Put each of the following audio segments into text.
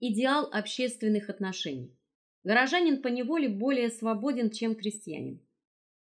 идеал общественных отношений. Горожанин по неволе более свободен, чем крестьянин.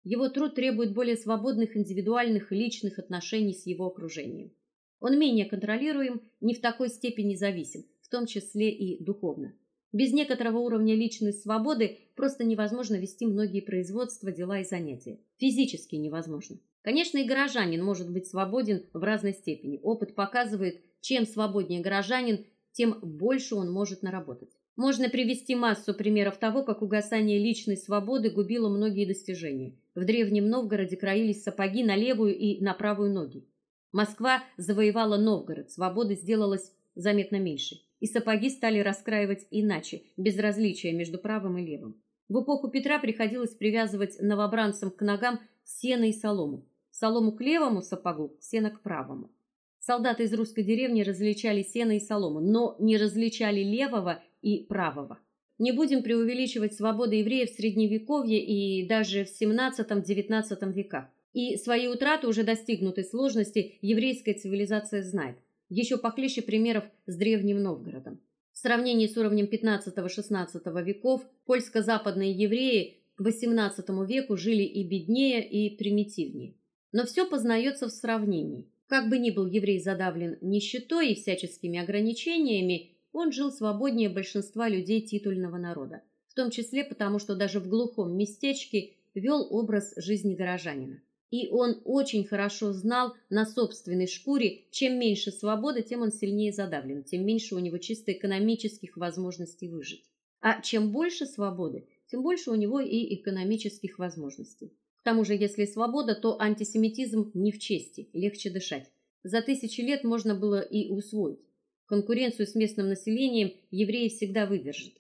Его труд требует более свободных индивидуальных и личных отношений с его окружением. Он менее контролируем, не в такой степени зависим, в том числе и духовно. Без некоторого уровня личной свободы просто невозможно вести многие производства, дела и занятия. Физически невозможно. Конечно, и горожанин может быть свободен в разной степени. Опыт показывает, чем свободнее горожанин, тем больше он может наработать. Можно привести массу примеров того, как угасание личной свободы губило многие достижения. В древнем Новгороде краились сапоги на левую и на правую ноги. Москва завоевала Новгород, свободы сделалось заметно меньше, и сапоги стали раскраивать иначе, без различия между правым и левым. В эпоху Петра приходилось привязывать новобранцам к ногам сено и солому, солому к левому сапогу, сено к правому. Солдаты из русской деревни различали сено и солому, но не различали левого и правого. Не будем преувеличивать свободы евреев в средневековье и даже в XVII-XIX веках. И свои утраты уже достигнутой сложности еврейская цивилизация знает. Еще похлеще примеров с древним Новгородом. В сравнении с уровнем XV-XVI веков польско-западные евреи к XVIII веку жили и беднее, и примитивнее. Но все познается в сравнении. Как бы ни был еврей задавлен нищетой и всяческими ограничениями, он жил свободнее большинства людей титульного народа, в том числе потому, что даже в глухом местечке вел образ жизни горожанина. И он очень хорошо знал на собственной шкуре, чем меньше свободы, тем он сильнее задавлен, тем меньше у него чисто экономических возможностей выжить. А чем больше свободы, тем больше у него и экономических возможностей. К тому же, если свобода, то антисемитизм не в чести, легче дышать. За тысячи лет можно было и усвоить. Конкуренцию с местным населением евреи всегда выдержат.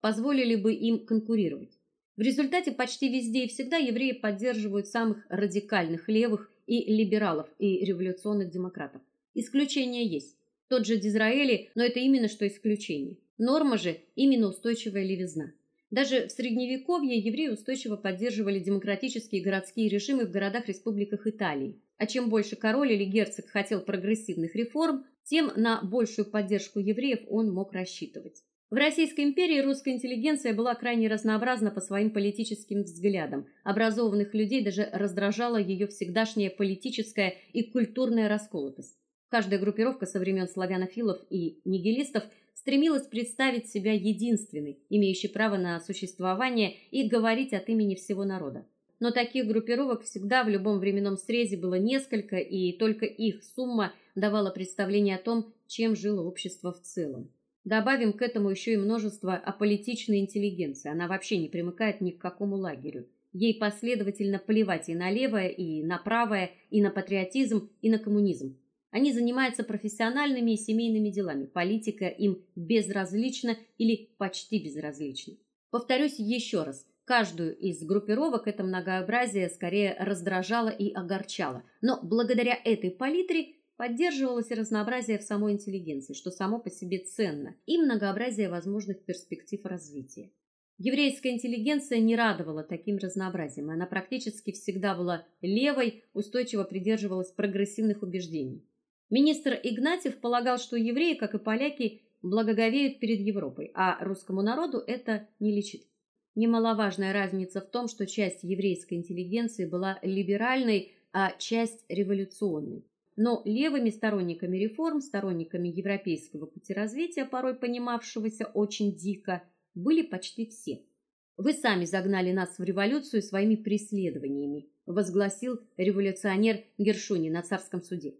Позволили бы им конкурировать. В результате почти везде и всегда евреи поддерживают самых радикальных левых и либералов и революционных демократов. Исключения есть. Тот же Дизраэли, но это именно что исключение. Норма же именно устойчивая левизна. Даже в средневековье евреи устойчиво поддерживали демократические городские режимы в городах-республиках Италии. А чем больше король или герцог хотел прогрессивных реформ, тем на большую поддержку евреев он мог рассчитывать. В Российской империи русская интеллигенция была крайне разнообразна по своим политическим взглядам. Образованных людей даже раздражала ее всегдашняя политическая и культурная расколотость. Каждая группировка со времен славянофилов и нигилистов стремилась представить себя единственной, имеющей право на существование и говорить от имени всего народа. Но таких группировок всегда в любом временном срезе было несколько, и только их сумма давала представление о том, чем жило общество в целом. Добавим к этому еще и множество аполитичной интеллигенции. Она вообще не примыкает ни к какому лагерю. Ей последовательно плевать и на левое, и на правое, и на патриотизм, и на коммунизм. Они занимаются профессиональными и семейными делами. Политика им безразлична или почти безразлична. Повторюсь еще раз. Каждую из группировок это многообразие скорее раздражало и огорчало. Но благодаря этой палитре поддерживалось разнообразие в самой интеллигенции, что само по себе ценно, и многообразие возможных перспектив развития. Еврейская интеллигенция не радовала таким разнообразием. Она практически всегда была левой, устойчиво придерживалась прогрессивных убеждений. Министр Игнатьев полагал, что евреи, как и поляки, благоговеют перед Европой, а русскому народу это не лечит. Немаловажная разница в том, что часть еврейской интеллигенции была либеральной, а часть революционной. Но левыми сторонниками реформ, сторонниками европейского пути развития, порой понимавшегося очень дико, были почти все. Вы сами загнали нас в революцию своими преследованиями, возгласил революционер Гершуни на царском суде.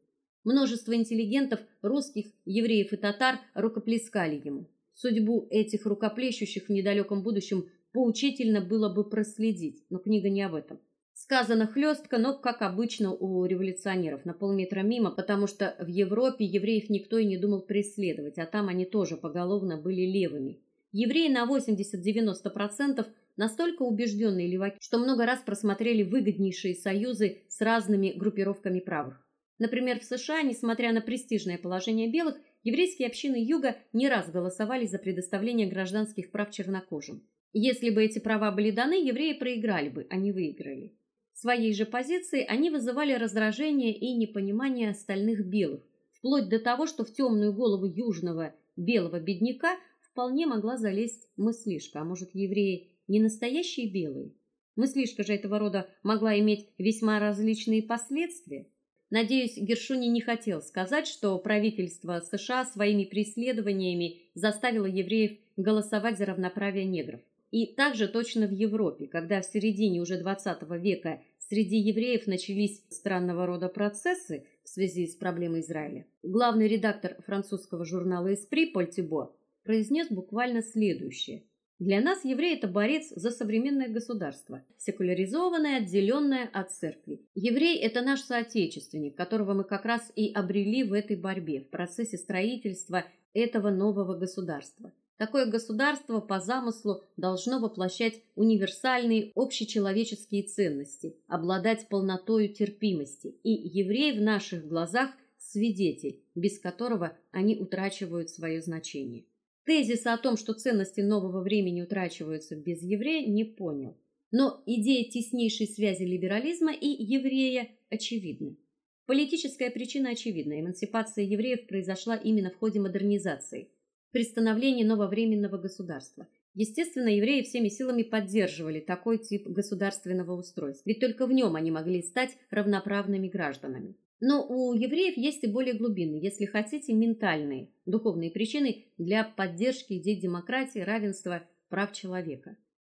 Множество интеллигентов, русских, евреев и татар рукоплескали ему. Судьбу этих рукоплещущих в недалеком будущем поучительно было бы проследить, но книга не об этом. Сказано хлестко, но как обычно у революционеров, на полметра мимо, потому что в Европе евреев никто и не думал преследовать, а там они тоже поголовно были левыми. Евреи на 80-90% настолько убежденные леваки, что много раз просмотрели выгоднейшие союзы с разными группировками правых. Например, в США, несмотря на престижное положение белых, еврейские общины Юга не раз голосовали за предоставление гражданских прав чернокожим. Если бы эти права были даны, евреи проиграли бы, а не выиграли. Своей же позиции они вызывали раздражение и непонимание остальных белых, вплоть до того, что в темную голову южного белого бедняка вполне могла залезть мыслишка, а может, евреи не настоящие белые? Мыслишка же этого рода могла иметь весьма различные последствия. Надеюсь, Гершуни не хотел сказать, что правительство США своими преследованиями заставило евреев голосовать за равноправие негров. И также точно в Европе, когда в середине уже XX века среди евреев начались странного рода процессы в связи с проблемой Израиля. Главный редактор французского журнала Esprit Поль Тибо произнес буквально следующее: для нас еврей это борец за современное государство, секуляризованное, отделенное от церкви. Еврей это наш соотечественник, которого мы как раз и обрели в этой борьбе, в процессе строительства этого нового государства. Такое государство по замыслу должно воплощать универсальные общечеловеческие ценности, обладать полнотой терпимости, и еврей в наших глазах свидетель, без которого они утрачивают свое значение. Тезиса о том, что ценности нового времени утрачиваются без еврея, не понял. Но идея теснейшей связи либерализма и еврея очевидна. Политическая причина очевидна. Эмансипация евреев произошла именно в ходе модернизации при становлении нововременного государства. Естественно, евреи всеми силами поддерживали такой тип государственного устройства, ведь только в нем они могли стать равноправными гражданами. Но у евреев есть и более глубинные, если хотите, ментальные, духовные причины для поддержки идей демократии, равенства, прав человека.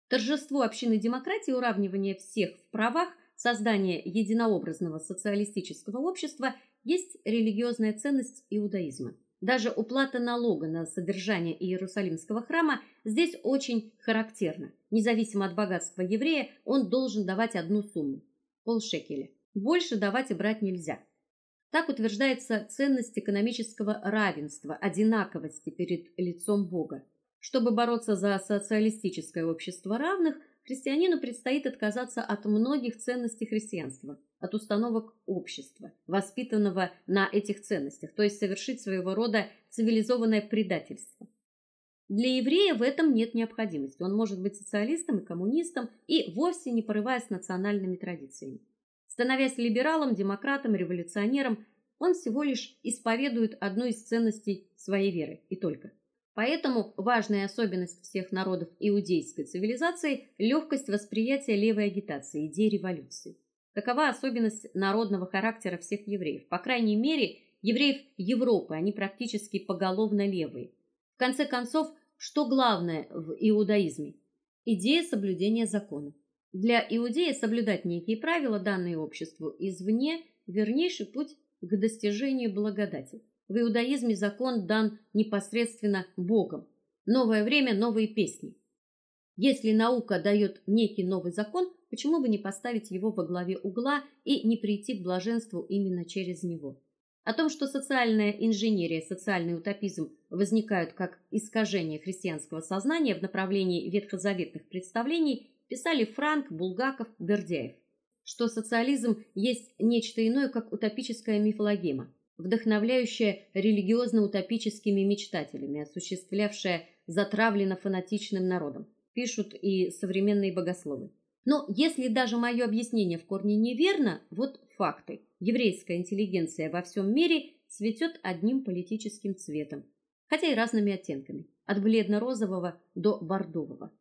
Торжество общины демократии, уравнивание всех в правах, создание единообразного социалистического общества есть религиозная ценность иудаизма. Даже уплата налога на содержание Иерусалимского храма здесь очень характерна. Независимо от богатства еврея, он должен давать одну сумму полшекеля. Больше давать и брать нельзя. Так утверждается ценность экономического равенства, одинаковости перед лицом Бога. Чтобы бороться за социалистическое общество равных, христианину предстоит отказаться от многих ценностей христианства, от установок общества, воспитанного на этих ценностях, то есть совершить своего рода цивилизованное предательство. Для еврея в этом нет необходимости. Он может быть социалистом и коммунистом и вовсе не порываясь национальными традициями. Становясь либералом, демократом, революционером, он всего лишь исповедует одну из ценностей своей веры и только. Поэтому важная особенность всех народов иудейской цивилизации легкость восприятия левой агитации, идеи революции. Такова особенность народного характера всех евреев. По крайней мере, евреев Европы, они практически поголовно левые. В конце концов, что главное в иудаизме? Идея соблюдения закона. Для иудея соблюдать некие правила, данные обществу извне, вернейший путь к достижению благодати. В иудаизме закон дан непосредственно Богом. Новое время новые песни. Если наука дает некий новый закон, почему бы не поставить его во главе угла и не прийти к блаженству именно через него? О том, что социальная инженерия, социальный утопизм возникают как искажение христианского сознания в направлении ветхозаветных представлений, писали Франк, Булгаков, Бердяев. Что социализм есть нечто иное, как утопическая мифологема вдохновляющая религиозно-утопическими мечтателями, осуществлявшая затравленно фанатичным народом, пишут и современные богословы. Но если даже мое объяснение в корне неверно, вот факты. Еврейская интеллигенция во всем мире цветет одним политическим цветом, хотя и разными оттенками, от бледно-розового до бордового.